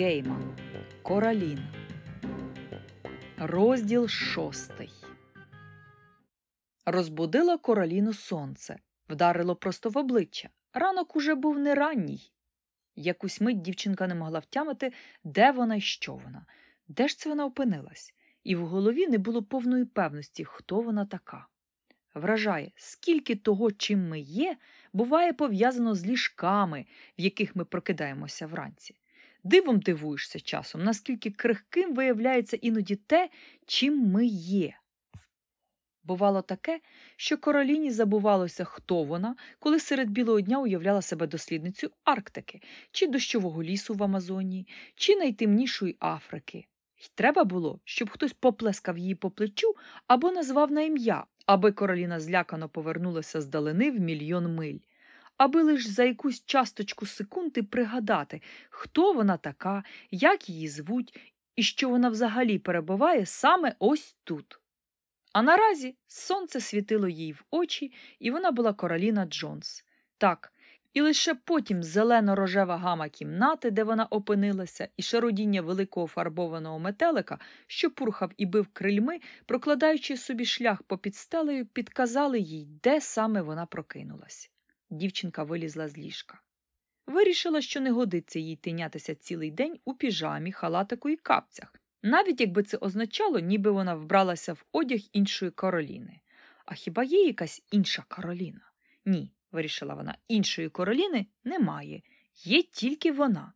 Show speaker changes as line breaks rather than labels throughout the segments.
Гейман Кораліна. Розділ шостий. Розбудило Кораліну сонце, вдарило просто в обличчя. Ранок уже був не ранній. Якусь мить дівчинка не могла втямити, де вона і що вона, де ж це вона опинилась, і в голові не було повної певності, хто вона така. Вражає, скільки того, чим ми є, буває пов'язано з ліжками, в яких ми прокидаємося вранці. Дивом дивуєшся часом, наскільки крихким виявляється іноді те, чим ми є. Бувало таке, що Короліні забувалося, хто вона, коли серед білого дня уявляла себе дослідницею Арктики, чи дощового лісу в Амазонії, чи найтемнішої Африки. Й треба було, щоб хтось поплескав її по плечу або назвав на ім'я, аби Короліна злякано повернулася з далини в мільйон миль, аби лиш за якусь часточку секунди пригадати, хто вона така, як її звуть і що вона взагалі перебуває саме ось тут. А наразі сонце світило їй в очі, і вона була Короліна Джонс. Так, і лише потім зелено-рожева гама кімнати, де вона опинилася, і шародіння великого фарбованого метелика, що пурхав і бив крильми, прокладаючи собі шлях попід стелею, підказали їй, де саме вона прокинулась. Дівчинка вилізла з ліжка. Вирішила, що не годиться їй тинятися цілий день у піжамі, халатику і капцях, навіть якби це означало, ніби вона вбралася в одяг іншої Кароліни. А хіба є якась інша Кароліна? Ні, вирішила вона, іншої Кароліни немає, є тільки вона.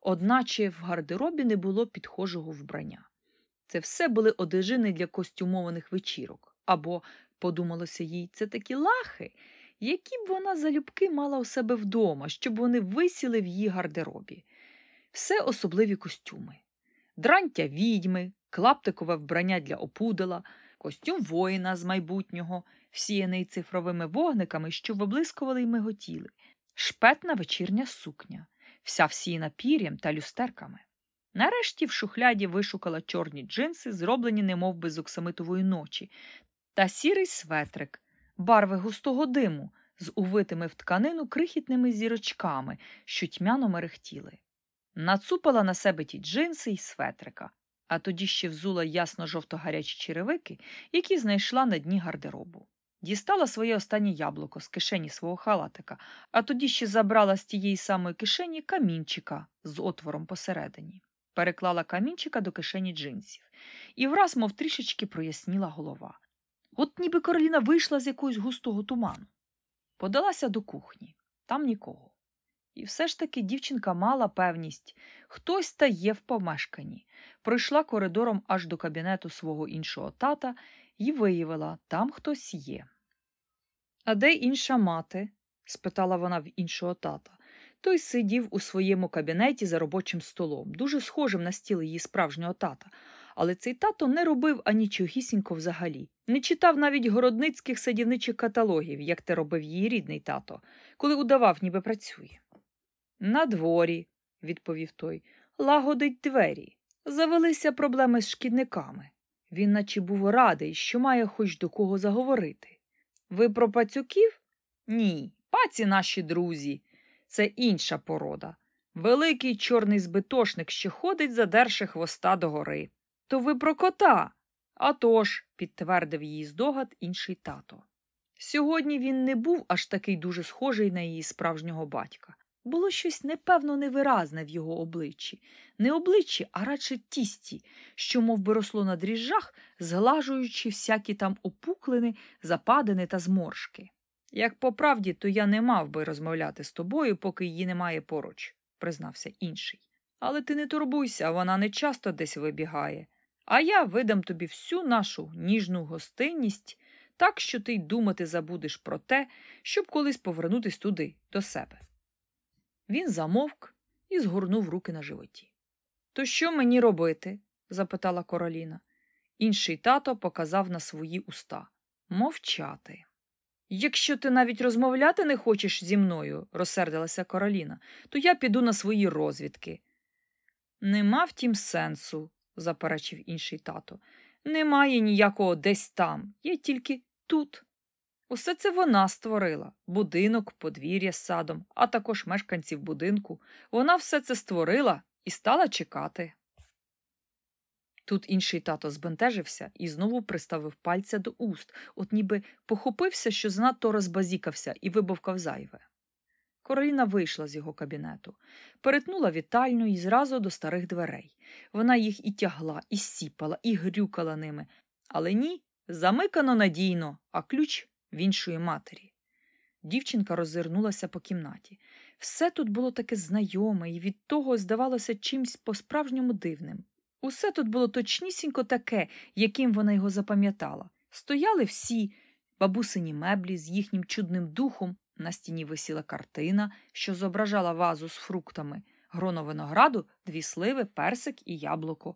Одначе в гардеробі не було підхожого вбрання. Це все були одежини для костюмованих вечірок. Або, подумалося їй, це такі лахи, які б вона залюбки мала у себе вдома, щоб вони висіли в її гардеробі. Все особливі костюми. Дрантя відьми, клаптикове вбрання для опудала, костюм воїна з майбутнього, всіяний цифровими вогниками, що виблискували й миготіли, шпетна вечірня сукня, вся всіяна пір'ям та люстерками. Нарешті в шухляді вишукала чорні джинси, зроблені немов би з оксамитової ночі, та сірий светрик, барви густого диму з увитими в тканину крихітними зірочками, що тьмяно мерехтіли. Нацупала на себе ті джинси й светрика, а тоді ще взула ясно жовто-гарячі черевики, які знайшла на дні гардеробу. Дістала своє останнє яблуко з кишені свого халатика, а тоді ще забрала з тієї самої кишені камінчика з отвором посередині, переклала камінчика до кишені джинсів, і враз, мов трішечки проясніла голова. От ніби Кароліна вийшла з якогось густого туману. Подалася до кухні, там нікого. І все ж таки дівчинка мала певність хтось та є в помешканні, пройшла коридором аж до кабінету свого іншого тата і виявила там хтось є. А де інша мати? спитала вона в іншого тата. Той сидів у своєму кабінеті за робочим столом, дуже схожим на стіл її справжнього тата. Але цей тато не робив анічогісінько взагалі, не читав навіть городницьких садівничих каталогів, як те робив її рідний тато, коли удавав, ніби працює. На дворі, відповів той, лагодить двері. Завелися проблеми з шкідниками. Він наче був радий, що має хоч до кого заговорити. Ви про пацюків? Ні, паці наші друзі. Це інша порода. Великий чорний збитошник, що ходить, задерши хвоста догори. То ви про кота? «А тож», – підтвердив її здогад інший тато. Сьогодні він не був аж такий дуже схожий на її справжнього батька. Було щось непевно невиразне в його обличчі, не обличчі, а радше тісті, що мов би, росло на дріжджах, зглажуючи всякі там опуклини, западини та зморшки. Як по правді, то я не мав би розмовляти з тобою, поки її немає поруч, признався інший. Але ти не турбуйся, вона не часто десь вибігає. А я видам тобі всю нашу ніжну гостинність, так що ти й думати забудеш про те, щоб колись повернутись туди, до себе. Він замовк і згорнув руки на животі. То що мені робити? запитала Короліна. Інший тато показав на свої уста мовчати. Якщо ти навіть розмовляти не хочеш зі мною, розсердилася Короліна, то я піду на свої розвідки. Нема втім сенсу, заперечив інший тато. Немає ніякого десь там, є тільки тут. Усе це вона створила будинок, подвір'я з садом, а також мешканців будинку. Вона все це створила і стала чекати. Тут інший тато збентежився і знову приставив пальця до уст, от ніби похопився, що занадто розбазікався і вибовкав зайве. Короліна вийшла з його кабінету, перетнула вітальню і зразу до старих дверей. Вона їх і тягла, і сіпала, і грюкала ними. Але ні, замикано надійно, а ключ в іншої матері. Дівчинка роззирнулася по кімнаті. Все тут було таке знайоме і від того здавалося чимсь по-справжньому дивним. Усе тут було точнісінько таке, яким вона його запам'ятала. Стояли всі бабусині меблі з їхнім чудним духом, на стіні висіла картина, що зображала вазу з фруктами, гроно винограду, дві сливи, персик і яблуко.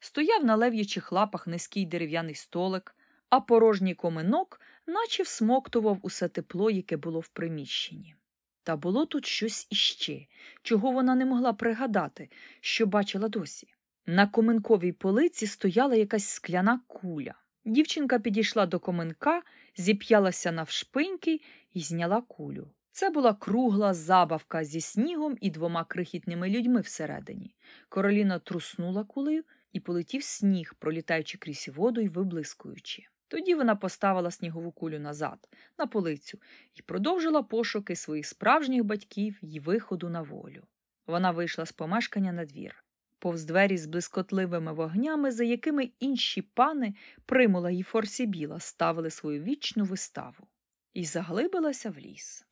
Стояв на лев'ячих лапах низький дерев'яний столик, а порожній коминок наче всмоктував усе тепло, яке було в приміщенні. Та було тут щось іще, чого вона не могла пригадати, що бачила досі. На коминковій полиці стояла якась скляна куля. Дівчинка підійшла до коминка, зіп'ялася навшпиньки і зняла кулю. Це була кругла забавка зі снігом і двома крихітними людьми всередині. Короліна труснула кулею і полетів сніг, пролітаючи крізь воду і виблискуючи. Тоді вона поставила снігову кулю назад, на полицю, і продовжила пошуки своїх справжніх батьків і виходу на волю. Вона вийшла з помешкання на двір. Повз двері з блискотливими вогнями, за якими інші пани примула й форсібіла ставили свою вічну виставу, і заглибилася в ліс.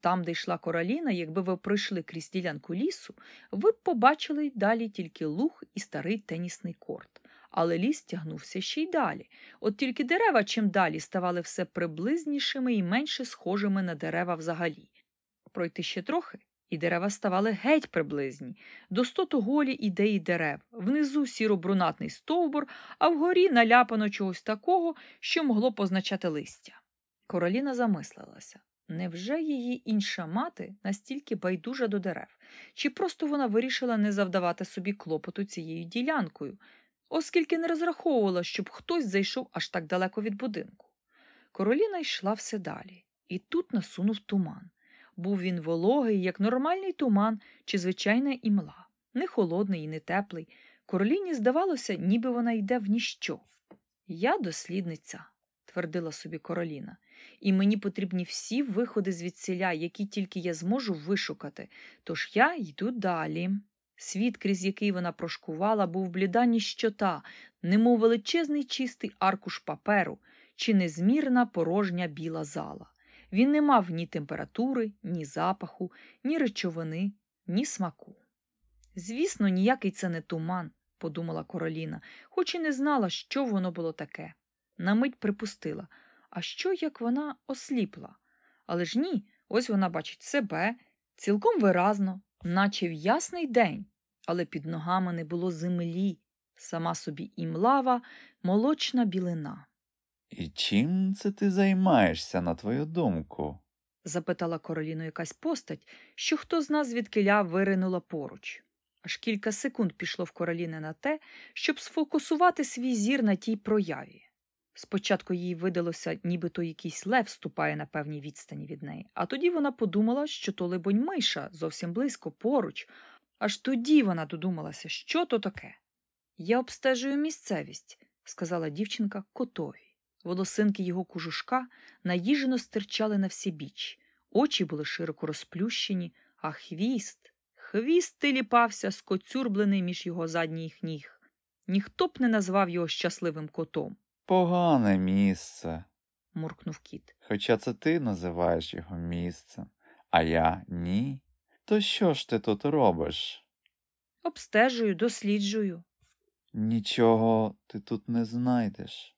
Там, де йшла короліна, якби ви пройшли крізь ділянку лісу, ви б побачили далі тільки луг і старий тенісний корт. Але ліс тягнувся ще й далі. От тільки дерева чим далі ставали все приблизнішими і менше схожими на дерева взагалі. Пройти ще трохи, і дерева ставали геть приблизні, достото голі ідеї дерев, внизу сіро-брунатний стовбур, а вгорі наляпано чогось такого, що могло позначати листя. Короліна замислилася. Невже її інша мати настільки байдужа до дерев, чи просто вона вирішила не завдавати собі клопоту цією ділянкою, оскільки не розраховувала, щоб хтось зайшов аж так далеко від будинку? Короліна йшла все далі, і тут насунув туман. Був він вологий, як нормальний туман чи звичайна імла, не холодний і не теплий. Короліні здавалося, ніби вона йде в ніщо. Я дослідниця, твердила собі короліна, і мені потрібні всі виходи звідсіля, які тільки я зможу вишукати, тож я йду далі. Світ, крізь який вона прошкувала, був бліда ніщота, немов величезний чистий аркуш паперу чи незмірна порожня біла зала. Він не мав ні температури, ні запаху, ні речовини, ні смаку. Звісно, ніякий це не туман, подумала Короліна, хоч і не знала, що воно було таке. На мить припустила, а що, як вона осліпла? Але ж ні, ось вона бачить себе цілком виразно, наче в ясний день, але під ногами не було землі, сама собі імлава, молочна білина.
І чим це ти займаєшся, на твою думку?
запитала Короліну якась постать, що хто з нас звідкиля виринула поруч. Аж кілька секунд пішло в Короліни на те, щоб сфокусувати свій зір на тій прояві. Спочатку їй видалося, нібито якийсь лев ступає на певній відстані від неї, а тоді вона подумала, що то, либонь, миша зовсім близько, поруч. Аж тоді вона додумалася, що то таке. Я обстежую місцевість, сказала дівчинка котові. Волосинки його кужушка наїжено стирчали на всі біч, очі були широко розплющені, а хвіст, хвіст тиліпався скоцюрблений між його задніх ніг. Ніхто б не назвав його щасливим котом,
Погане місце.
муркнув кіт.
Хоча це ти називаєш його місцем, а я ні. То що ж ти тут робиш?
Обстежую, досліджую,
Нічого ти тут не знайдеш.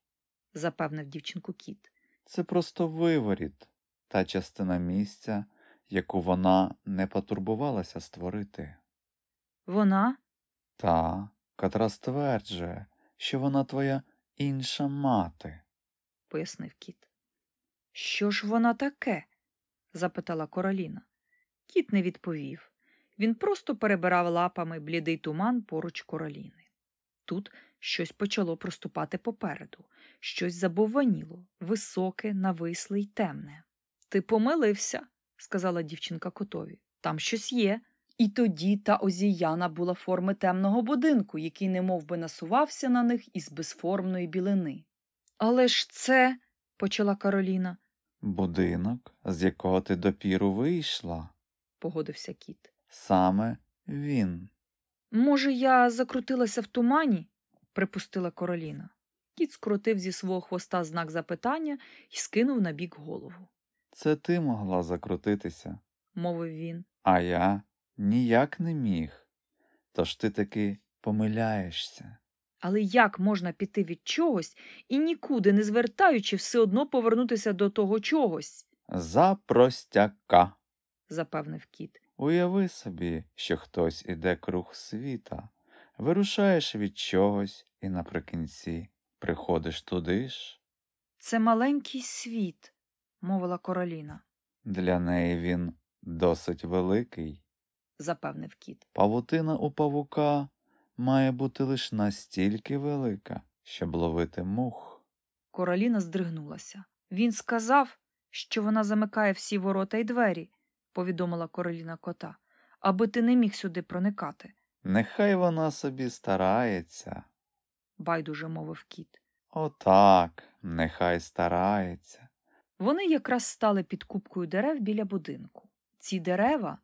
запевнив дівчинку кіт.
Це просто виворіт, та частина місця, яку вона не потурбувалася створити.
Вона
Та, котра стверджує, що вона твоя інша мати.
пояснив кіт. Що ж вона таке? запитала Короліна. Кіт не відповів. Він просто перебирав лапами блідий туман поруч короліни. Тут щось почало проступати попереду, щось забовваніло, високе, нависле й темне. Ти помилився, сказала дівчинка котові. Там щось є. І тоді та озіяна була форми темного будинку, який немов би насувався на них із безформної білини. Але ж це, почала Кароліна,
Будинок, з якого ти допіру вийшла,
погодився кіт.
саме він.
Може, я закрутилася в тумані? припустила Кароліна. Кіт скрутив зі свого хвоста знак запитання і скинув на бік голову,
Це ти могла закрутитися,
мовив він.
а я ніяк не міг. Тож ти таки помиляєшся.
Але як можна піти від чогось і нікуди не звертаючи, все одно повернутися до того чогось?
За простяка.
запевнив кіт.
Уяви собі, що хтось іде круг світа, вирушаєш від чогось і наприкінці приходиш туди ж.
Це маленький світ, мовила Короліна,
Для неї він досить великий.
Запевнив кіт.
Павутина у павука має бути лише настільки велика, щоб ловити мух.
Короліна здригнулася. Він сказав, що вона замикає всі ворота й двері, повідомила Короліна кота, аби ти не міг сюди проникати,
Нехай вона собі старається.
байдуже мовив кіт.
Отак, нехай старається.
Вони якраз стали під купкою дерев біля будинку. Ці дерева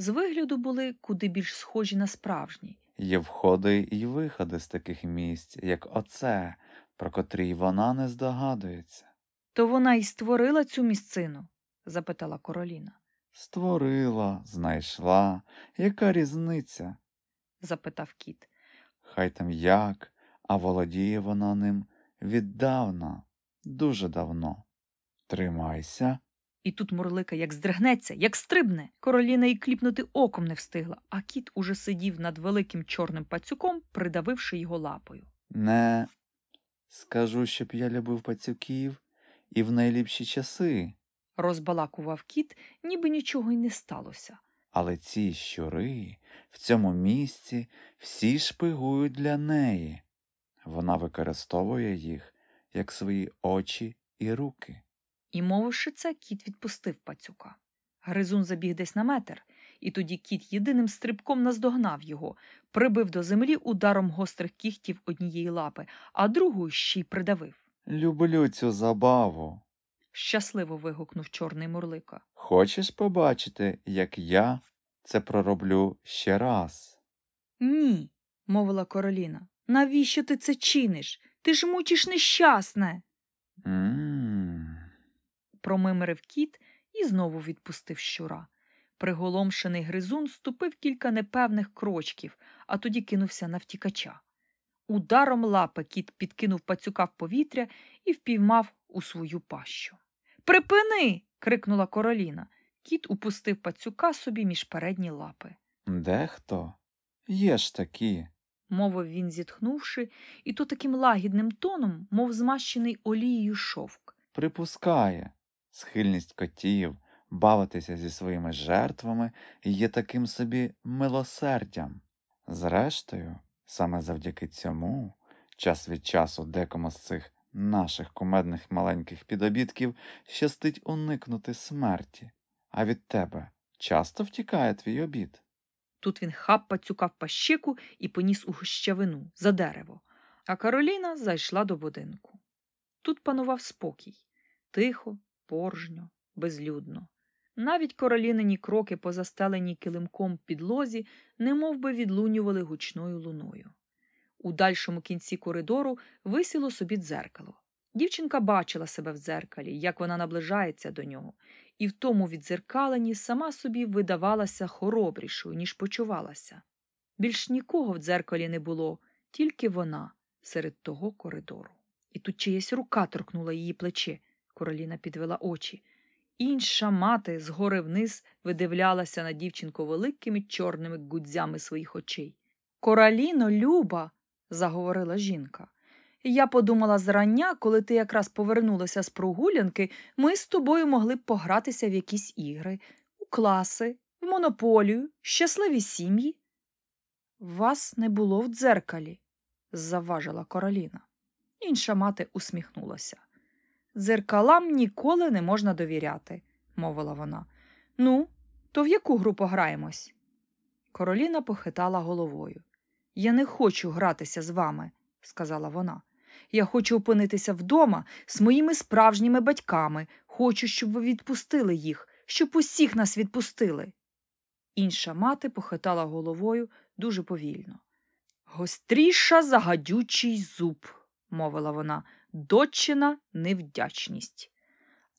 з вигляду були куди більш схожі на справжні.
Є входи й виходи з таких місць, як оце, про котрі вона не здогадується.
То вона й створила цю місцину? запитала Короліна.
Створила, знайшла. Яка різниця?
запитав кіт.
Хай там як, а володіє вона ним віддавна, дуже давно. Тримайся.
І тут Мурлика як здригнеться, як стрибне. Короліна й кліпнути оком не встигла, а кіт уже сидів над великим чорним пацюком, придавивши його лапою.
Не скажу, щоб я любив пацюків і в найліпші часи,
Розбалакував кіт, ніби нічого й не сталося.
але ці щури в цьому місці всі шпигують для неї. Вона використовує їх як свої очі і руки.
І, мовивши це, кіт відпустив пацюка. Гризун забіг десь на метр, і тоді кіт єдиним стрибком наздогнав його, прибив до землі ударом гострих кігтів однієї лапи, а другу ще й придавив.
Люблю цю забаву.
Щасливо вигукнув чорний мурлика.
Хочеш побачити, як я це пророблю ще раз?
Ні, мовила Короліна. Навіщо ти це чиниш? Ти ж мучиш нещасне.
М.
промимрив кіт і знову відпустив щура. Приголомшений гризун ступив кілька непевних крочків, а тоді кинувся на втікача. Ударом лапи кіт підкинув пацюка в повітря і впіймав у свою пащу. Припини. крикнула Короліна. Кіт упустив пацюка собі між передні лапи.
Дехто є ж такі.
мовив він, зітхнувши, і то таким лагідним тоном, мов змащений олією шовк.
припускає. Схильність котів бавитися зі своїми жертвами є таким собі милосердям. Зрештою, саме завдяки цьому, час від часу декому з цих наших кумедних маленьких підобітків щастить уникнути смерті, а від тебе часто втікає твій обід.
Тут він хап пацюка в пащику і поніс у гущавину за дерево, а Кароліна зайшла до будинку. Тут панував спокій тихо, поржньо, безлюдно. Навіть королінині кроки по застеленій килимком підлозі немов би відлунювали гучною луною. У дальшому кінці коридору висіло собі дзеркало. Дівчинка бачила себе в дзеркалі, як вона наближається до нього, і в тому віддзеркаленні сама собі видавалася хоробрішою, ніж почувалася. Більш нікого в дзеркалі не було, тільки вона серед того коридору. І тут чиясь рука торкнула її плече. Короліна підвела очі. Інша мати згори вниз видивлялася на дівчинку великими чорними гудзями своїх очей. Короліно, Люба, заговорила жінка. Я подумала зрання, коли ти якраз повернулася з прогулянки, ми з тобою могли б погратися в якісь ігри, у класи, в монополію, щасливі сім'ї. Вас не було в дзеркалі, завважила Короліна. Інша мати усміхнулася. Дзеркалам ніколи не можна довіряти, мовила вона. Ну, то в яку гру пограємось? Короліна похитала головою. Я не хочу гратися з вами, сказала вона. Я хочу опинитися вдома з моїми справжніми батьками. Хочу, щоб ви відпустили їх, щоб усіх нас відпустили. Інша мати похитала головою дуже повільно. Гостріша за гадючий зуб, мовила вона, дочина невдячність.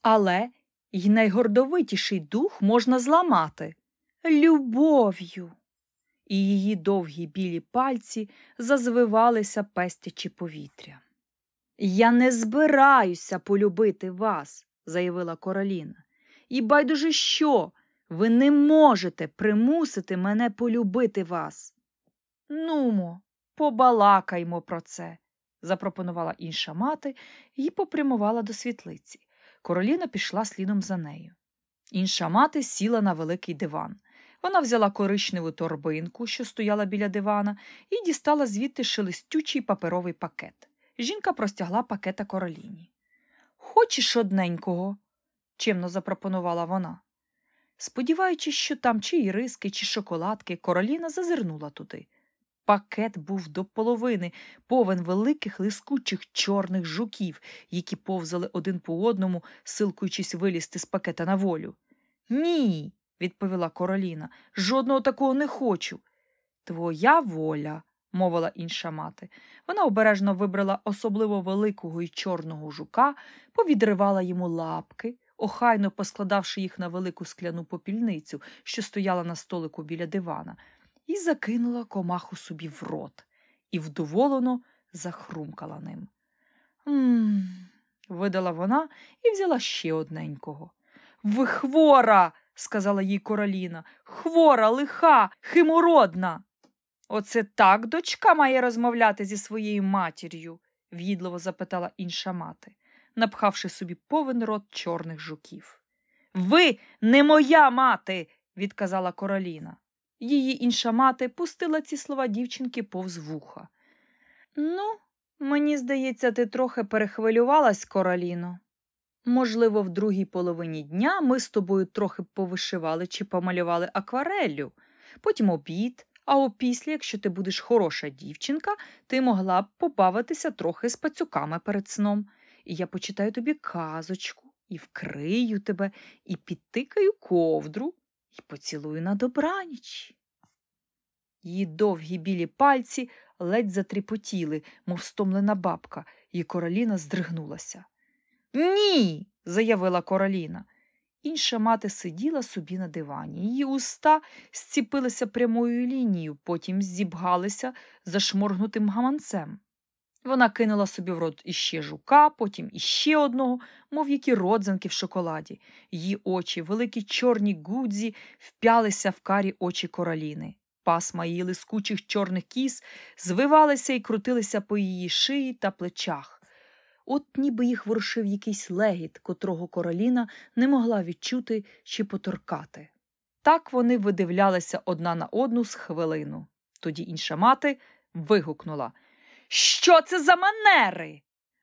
Але й найгордовитіший дух можна зламати любов'ю. І її довгі білі пальці зазвивалися пестячи повітря. Я не збираюся полюбити вас, заявила Короліна. І байдуже що? Ви не можете примусити мене полюбити вас. Нумо, побалакаймо про це, запропонувала інша мати і попрямувала до світлиці. Короліна пішла слідом за нею. Інша мати сіла на великий диван. Вона взяла коричневу торбинку, що стояла біля дивана, і дістала звідти шелестючий паперовий пакет. Жінка простягла пакета короліні. Хочеш одненького? чимно запропонувала вона. Сподіваючись, що там чи іриски, чи шоколадки, короліна зазирнула туди. Пакет був до половини, повен великих лискучих чорних жуків, які повзали один по одному, силкуючись вилізти з пакета на волю. Ні, відповіла короліна, жодного такого не хочу. Твоя воля, мовила інша мати. Вона обережно вибрала особливо великого і чорного жука, повідривала йому лапки, охайно поскладавши їх на велику скляну попільницю, що стояла на столику біля дивана, і закинула комаху собі в рот і вдоволено захрумкала ним. Мм, видала вона і взяла ще одненького. Ви хвора, сказала їй короліна, хвора, лиха, химородна. Оце так дочка має розмовляти зі своєю матір'ю? в'їдливо запитала інша мати, напхавши собі повен рот чорних жуків. Ви не моя мати, відказала короліна. Її інша мати пустила ці слова дівчинки повз вуха. Ну, мені здається, ти трохи перехвилювалась, короліно. Можливо, в другій половині дня ми з тобою трохи повишивали чи помалювали аквареллю, потім обід, а опісля, якщо ти будеш хороша дівчинка, ти могла б побавитися трохи з пацюками перед сном. І я почитаю тобі казочку, і вкрию тебе, і підтикаю ковдру, і поцілую на добраніч. Її довгі білі пальці ледь затріпотіли, мов стомлена бабка, і короліна здригнулася. Ні, заявила короліна. Інша мати сиділа собі на дивані. Її уста зціпилися прямою лінією, потім зібгалися зашморгнутим гаманцем. Вона кинула собі в рот іще жука, потім іще одного, мов які родзинки в шоколаді. Її очі, великі чорні гудзі, вп'ялися в карі очі короліни. Пасма її лискучих чорних кіз звивалися і крутилися по її шиї та плечах от ніби їх ворушив якийсь легіт, котрого короліна не могла відчути чи поторкати. Так вони видивлялися одна на одну з хвилину. Тоді інша мати вигукнула Що це за манери?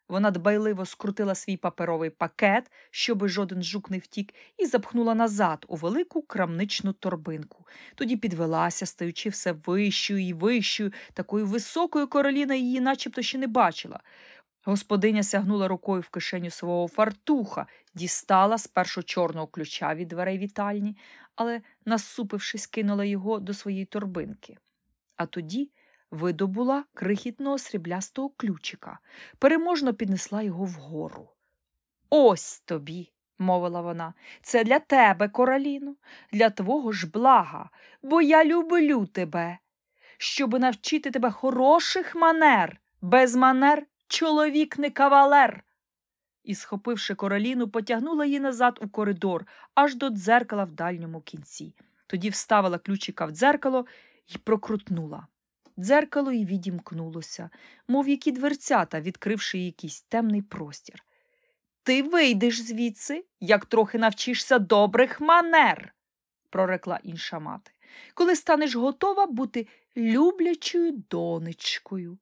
Вона дбайливо скрутила свій паперовий пакет, щоби жоден жук не втік, і запхнула назад у велику крамничну торбинку. Тоді підвелася, стаючи все вищою і вищою, такою високою короліна її начебто ще не бачила. Господиня сягнула рукою в кишеню свого фартуха, дістала спершу чорного ключа від дверей вітальні, але, насупившись, кинула його до своєї торбинки. А тоді видобула крихітного сріблястого ключика, переможно піднесла його вгору. Ось тобі, мовила вона, це для тебе, короліно, для твого ж блага, бо я люблю тебе, щоби навчити тебе хороших манер, без манер Чоловік не кавалер. І, схопивши короліну, потягнула її назад у коридор, аж до дзеркала в дальньому кінці. Тоді вставила ключика в дзеркало і прокрутнула. Дзеркало й відімкнулося, мов які дверцята, відкривши якийсь темний простір. Ти вийдеш звідси, як трохи навчишся добрих манер, прорекла інша мати, коли станеш готова бути люблячою донечкою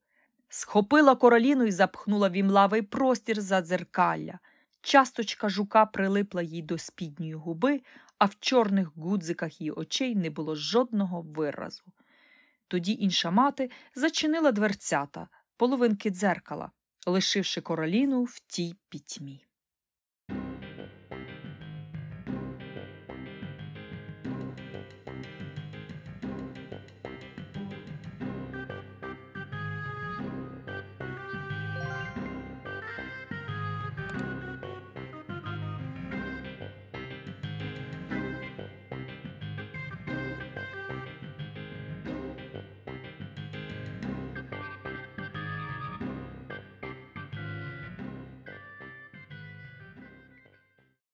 схопила короліну і запхнула в імлавий простір за дзеркалля. Часточка жука прилипла їй до спідньої губи, а в чорних гудзиках її очей не було жодного виразу. Тоді інша мати зачинила дверцята, половинки дзеркала, лишивши короліну в тій пітьмі.